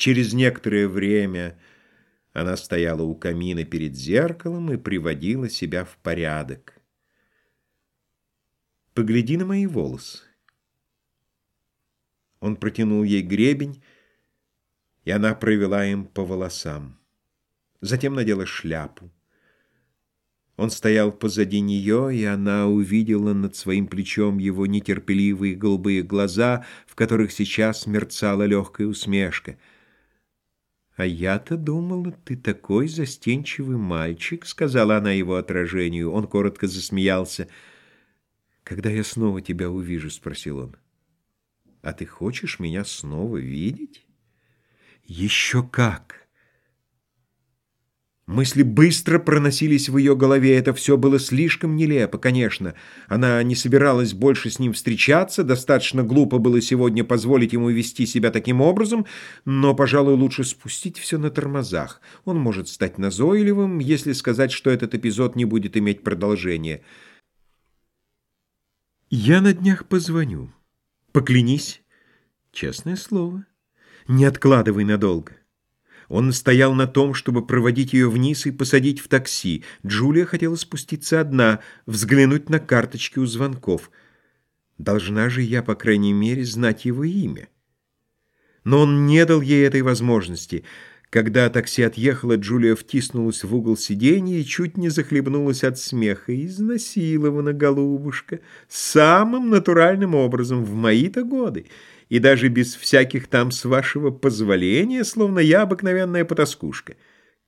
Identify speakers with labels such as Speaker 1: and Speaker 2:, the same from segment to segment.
Speaker 1: Через некоторое время она стояла у камина перед зеркалом и приводила себя в порядок. «Погляди на мои волосы». Он протянул ей гребень, и она провела им по волосам. Затем надела шляпу. Он стоял позади нее, и она увидела над своим плечом его нетерпеливые голубые глаза, в которых сейчас мерцала легкая усмешка. «А я-то думала, ты такой застенчивый мальчик», — сказала она его отражению. Он коротко засмеялся. «Когда я снова тебя увижу?» — спросил он. «А ты хочешь меня снова видеть?» «Еще как!» Мысли быстро проносились в ее голове. Это все было слишком нелепо, конечно. Она не собиралась больше с ним встречаться, достаточно глупо было сегодня позволить ему вести себя таким образом, но, пожалуй, лучше спустить все на тормозах. Он может стать назойливым, если сказать, что этот эпизод не будет иметь продолжения. «Я на днях позвоню. Поклянись». «Честное слово. Не откладывай надолго». Он настоял на том, чтобы проводить ее вниз и посадить в такси. Джулия хотела спуститься одна, взглянуть на карточки у звонков. Должна же я, по крайней мере, знать его имя. Но он не дал ей этой возможности. Когда такси отъехало, Джулия втиснулась в угол сиденья и чуть не захлебнулась от смеха. «Изнасилована, голубушка, самым натуральным образом в мои-то годы» и даже без всяких там с вашего позволения, словно я обыкновенная потаскушка.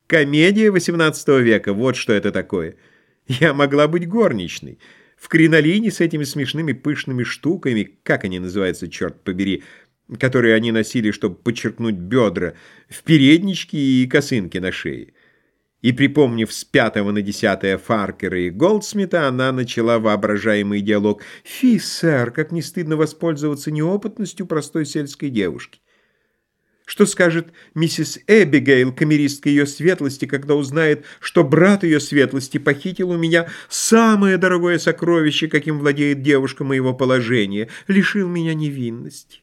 Speaker 1: Комедия XVIII века, вот что это такое. Я могла быть горничной. В кринолине с этими смешными пышными штуками, как они называются, черт побери, которые они носили, чтобы подчеркнуть бедра, в передничке и косынке на шее. И, припомнив с пятого на десятое Фаркера и Голдсмита, она начала воображаемый диалог. «Фи, сэр, как не стыдно воспользоваться неопытностью простой сельской девушки!» Что скажет миссис Эбигейл, камеристка ее светлости, когда узнает, что брат ее светлости похитил у меня самое дорогое сокровище, каким владеет девушка моего положения, лишил меня невинности?